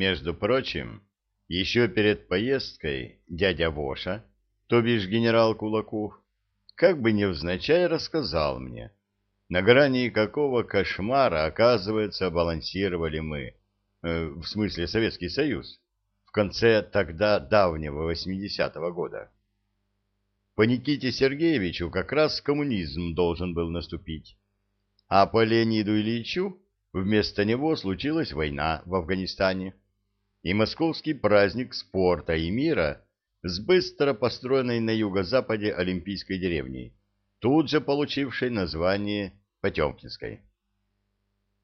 Между прочим, еще перед поездкой дядя Воша, то бишь генерал Кулаков, как бы невзначай рассказал мне, на грани какого кошмара, оказывается, балансировали мы, э, в смысле Советский Союз, в конце тогда давнего 80-го года. По Никите Сергеевичу как раз коммунизм должен был наступить, а по Леониду Ильичу вместо него случилась война в Афганистане и московский праздник спорта и мира с быстро построенной на юго-западе олимпийской деревней, тут же получившей название Потемкинской.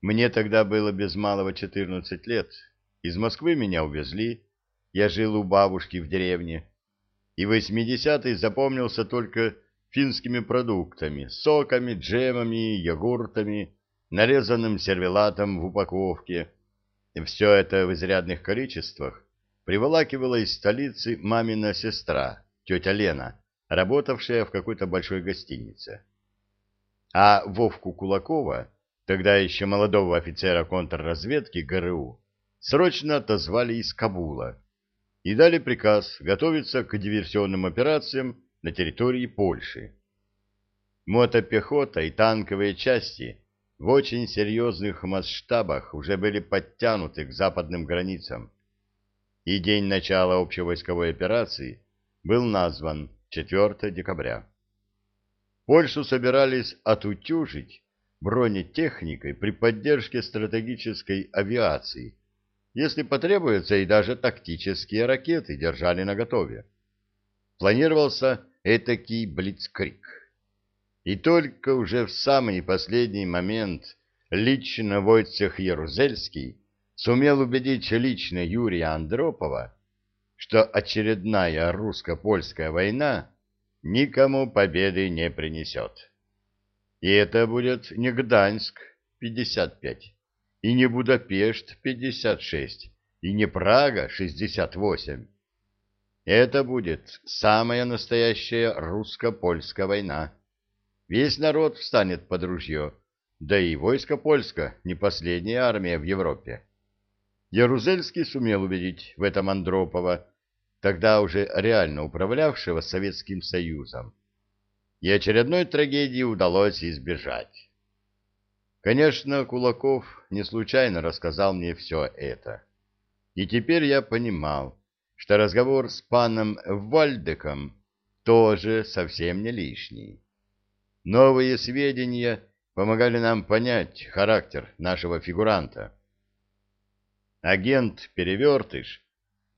Мне тогда было без малого 14 лет. Из Москвы меня увезли, я жил у бабушки в деревне, и 80-й запомнился только финскими продуктами, соками, джемами, йогуртами, нарезанным сервелатом в упаковке. Все это в изрядных количествах приволакивала из столицы мамина сестра, тетя Лена, работавшая в какой-то большой гостинице. А Вовку Кулакова, тогда еще молодого офицера контрразведки ГРУ, срочно отозвали из Кабула и дали приказ готовиться к диверсионным операциям на территории Польши. Мотопехота и танковые части в очень серьезных масштабах уже были подтянуты к западным границам, и день начала общевойсковой операции был назван 4 декабря. Польшу собирались отутюжить бронетехникой при поддержке стратегической авиации – если потребуется, и даже тактические ракеты держали наготове. Планировался этакий блицкрик. И только уже в самый последний момент лично Войцех Ярузельский сумел убедить лично Юрия Андропова, что очередная русско-польская война никому победы не принесет. И это будет не Гданьск 55, и не Будапешт 56, и не Прага 68. Это будет самая настоящая русско-польская война. Весь народ встанет под ружье, да и войско польско не последняя армия в Европе. Ярузельский сумел убедить в этом Андропова, тогда уже реально управлявшего Советским Союзом. И очередной трагедии удалось избежать. Конечно, Кулаков не случайно рассказал мне все это. И теперь я понимал, что разговор с паном Вальдеком тоже совсем не лишний. Новые сведения помогали нам понять характер нашего фигуранта. Агент-перевертыш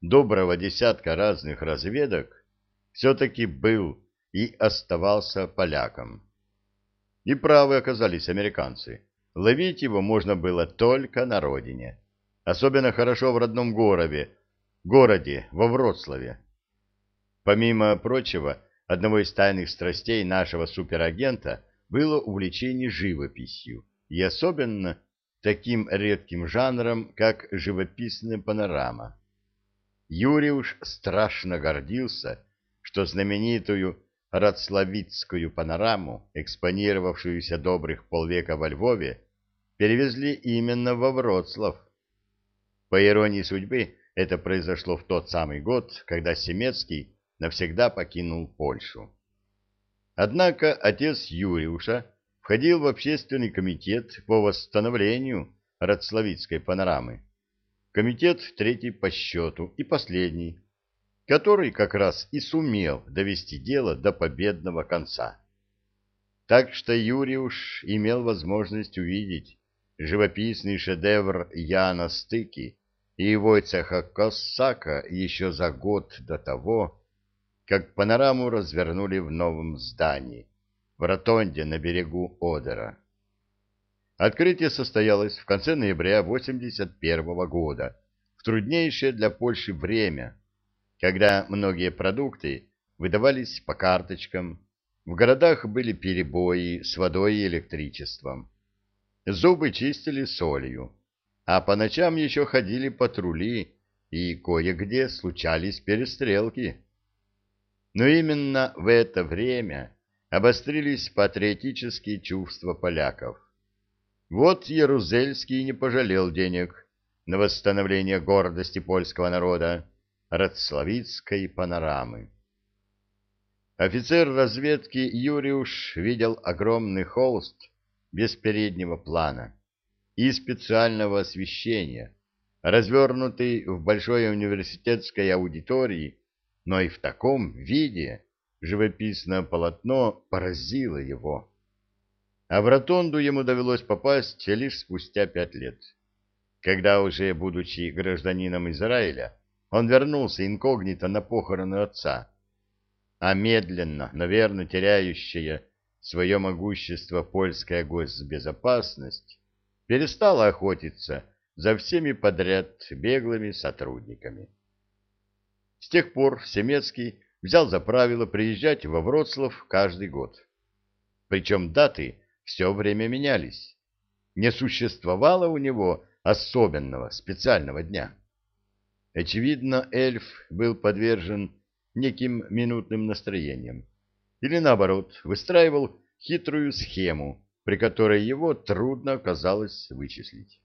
доброго десятка разных разведок все-таки был и оставался поляком. И правы оказались американцы. Ловить его можно было только на родине. Особенно хорошо в родном городе, городе, во Вроцлаве. Помимо прочего, одного из тайных страстей нашего суперагента было увлечение живописью, и особенно таким редким жанром, как живописная панорама. Юрий уж страшно гордился, что знаменитую Рацлавицкую панораму, экспонировавшуюся добрых полвека во Львове, перевезли именно во Вроцлав. По иронии судьбы, это произошло в тот самый год, когда Семецкий навсегда покинул Польшу. Однако отец Юриуша входил в общественный комитет по восстановлению Рацлавицкой панорамы. Комитет третий по счету и последний, который как раз и сумел довести дело до победного конца. Так что Юриуш имел возможность увидеть, живописный шедевр Яна Стыки и Войцеха Коссака еще за год до того, как панораму развернули в новом здании, в ротонде на берегу Одера. Открытие состоялось в конце ноября 1981 года, в труднейшее для Польши время, когда многие продукты выдавались по карточкам, в городах были перебои с водой и электричеством. Зубы чистили солью, а по ночам еще ходили патрули, и кое-где случались перестрелки. Но именно в это время обострились патриотические чувства поляков. Вот Ярузельский не пожалел денег на восстановление гордости польского народа, Рацлавицкой панорамы. Офицер разведки Юриуш видел огромный холст без переднего плана и специального освещения, развернутый в большой университетской аудитории, но и в таком виде живописное полотно поразило его. А в ротонду ему довелось попасть лишь спустя пять лет, когда уже, будучи гражданином Израиля, он вернулся инкогнито на похороны отца, а медленно, наверное, теряющая свое могущество польская госбезопасность перестала охотиться за всеми подряд беглыми сотрудниками. С тех пор Семецкий взял за правило приезжать во Вроцлав каждый год. Причем даты все время менялись. Не существовало у него особенного специального дня. Очевидно, эльф был подвержен неким минутным настроением. Или, наоборот, выстраивал хитрую схему, при которой его трудно оказалось вычислить.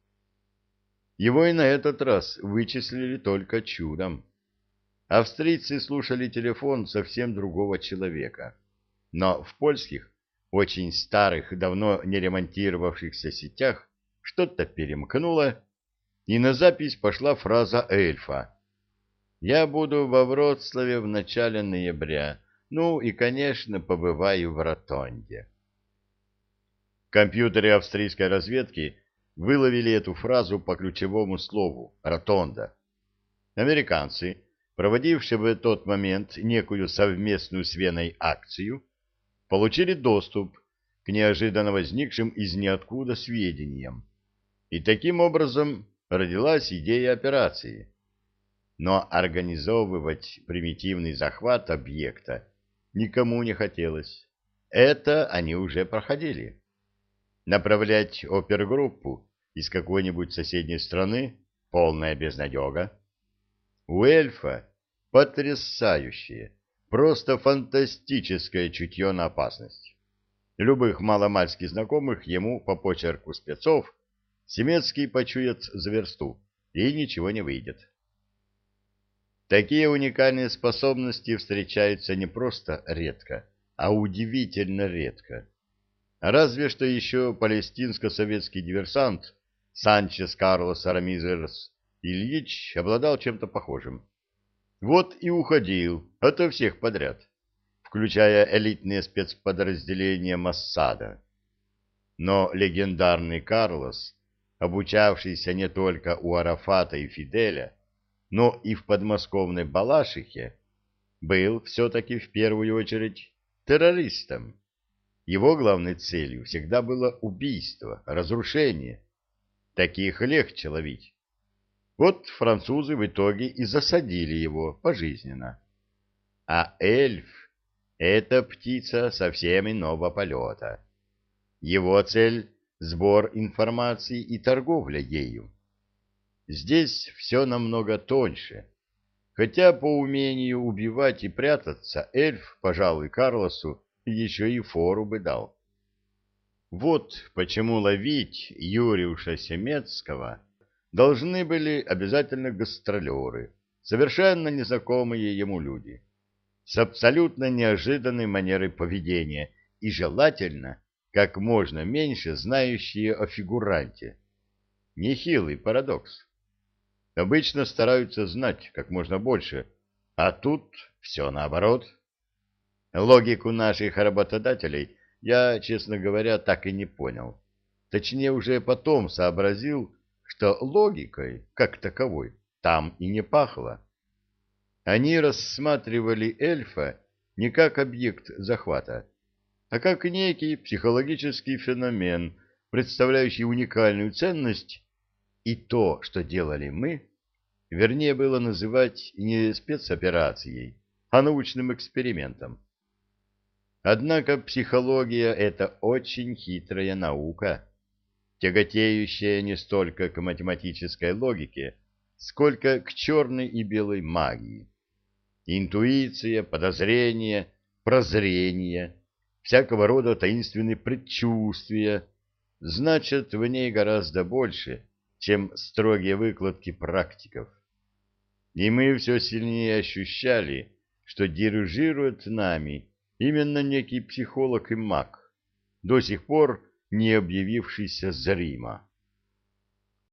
Его и на этот раз вычислили только чудом. Австрийцы слушали телефон совсем другого человека. Но в польских, очень старых, давно не ремонтировавшихся сетях что-то перемкнуло, и на запись пошла фраза эльфа. «Я буду во Вроцлаве в начале ноября. Ну и, конечно, побываю в Ротонде». В компьютере австрийской разведки выловили эту фразу по ключевому слову «ротонда». Американцы, проводившие в тот момент некую совместную с Веной акцию, получили доступ к неожиданно возникшим из ниоткуда сведениям. И таким образом родилась идея операции. Но организовывать примитивный захват объекта никому не хотелось. Это они уже проходили. Направлять опергруппу из какой-нибудь соседней страны — полная безнадега. У эльфа потрясающее, просто фантастическое чутье на опасность. Любых маломальски знакомых ему по почерку спецов Семецкий почует за версту, и ничего не выйдет. Такие уникальные способности встречаются не просто редко, а удивительно редко. Разве что еще палестинско-советский диверсант Санчес Карлос Арамизерс Ильич обладал чем-то похожим. Вот и уходил ото всех подряд, включая элитные спецподразделения Массада. Но легендарный Карлос обучавшийся не только у Арафата и Фиделя, но и в подмосковной Балашихе, был все-таки в первую очередь террористом. Его главной целью всегда было убийство, разрушение. Таких легче ловить. Вот французы в итоге и засадили его пожизненно. А эльф — это птица совсем иного полета. Его цель сбор информации и торговля ею. Здесь все намного тоньше. Хотя по умению убивать и прятаться эльф, пожалуй, Карлосу еще и фору бы дал. Вот почему ловить Юриуша Семецкого должны были обязательно гастролеры, совершенно незнакомые ему люди, с абсолютно неожиданной манерой поведения и желательно как можно меньше знающие о фигуранте. Нехилый парадокс. Обычно стараются знать как можно больше, а тут все наоборот. Логику наших работодателей я, честно говоря, так и не понял. Точнее, уже потом сообразил, что логикой, как таковой, там и не пахло. Они рассматривали эльфа не как объект захвата, а как некий психологический феномен, представляющий уникальную ценность, и то, что делали мы, вернее было называть не спецоперацией, а научным экспериментом. Однако психология — это очень хитрая наука, тяготеющая не столько к математической логике, сколько к черной и белой магии. Интуиция, подозрение, прозрение — всякого рода таинственные предчувствия, значит, в ней гораздо больше, чем строгие выкладки практиков. И мы все сильнее ощущали, что дирижирует нами именно некий психолог и маг, до сих пор не объявившийся зримо.